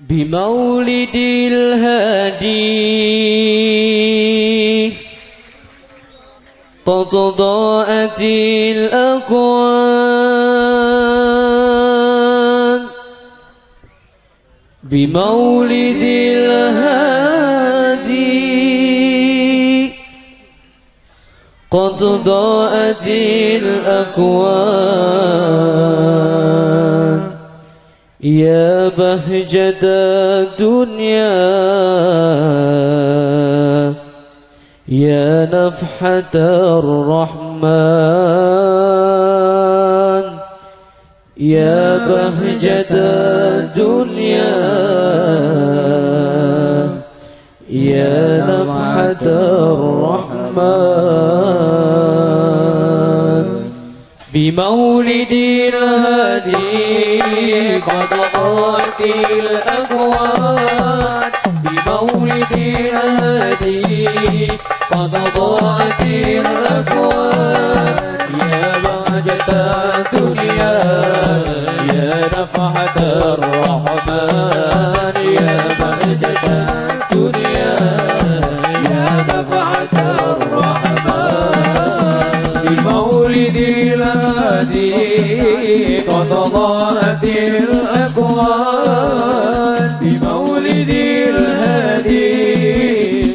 بمولد الهادي قد ضاءت الأكوان بمولد الهادي قد ضاءت الأكوان يا بهجة الدنيا يا نفحة الرحمن يا بهجة الدنيا يا نفحة الرحمن. بمولد الهادي قد ضاءت الأكوان بمولد الهادي قد ضاءت الأكوان ضاعت الأكوان في بمولد الهادي.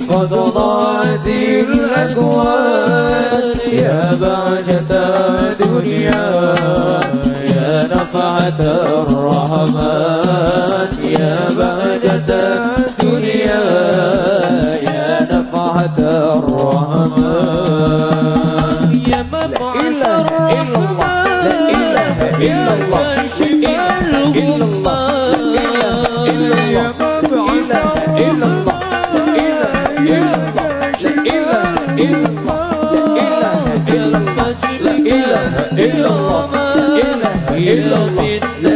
قد ضاعت الأكوان. يا بعجة الدنيا يا نفعة الرحمن. يا بعجة إلا الله إلا الله إلا الله إلا الله إلا إلا إلا الله إلا إلا إلا الله إلا الله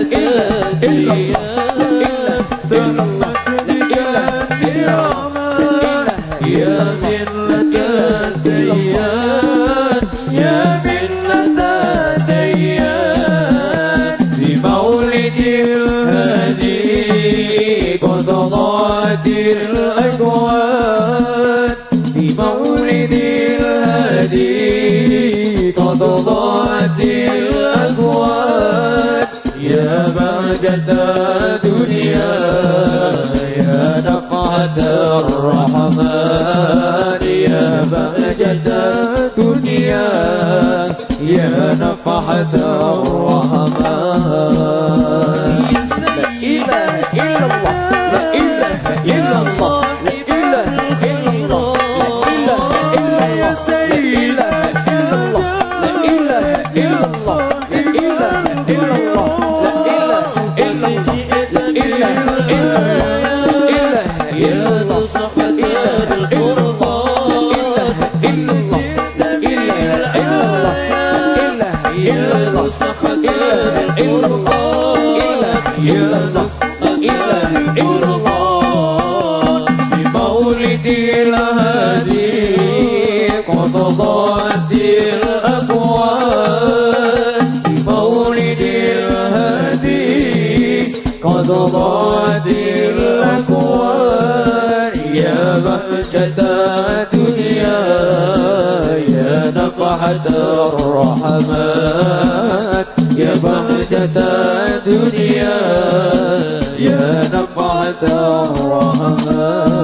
بمولد الهادي قد ضاعت الأكوان يا بهجة الدنيا يا نفحة الرحمن يا بهجة الدنيا. يا نفحة الرحمن لا إله إلا الله لا إله بمولد الهادي قد ضاعت وتضادي الأكوان. يا بهجة الدنيا يا نقحة الرحمات يا بهجة الدنيا يا نقعة الرحمات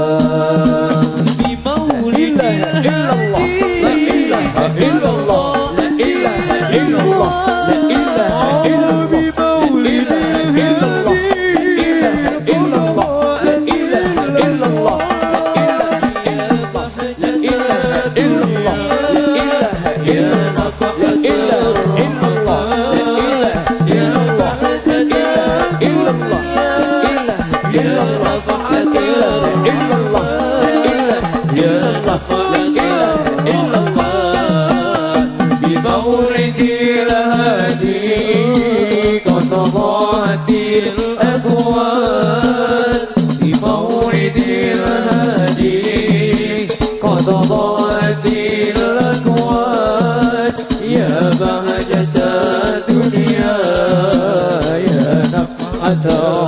الهادي قد ضاعت الأكوان ಮಾಧವ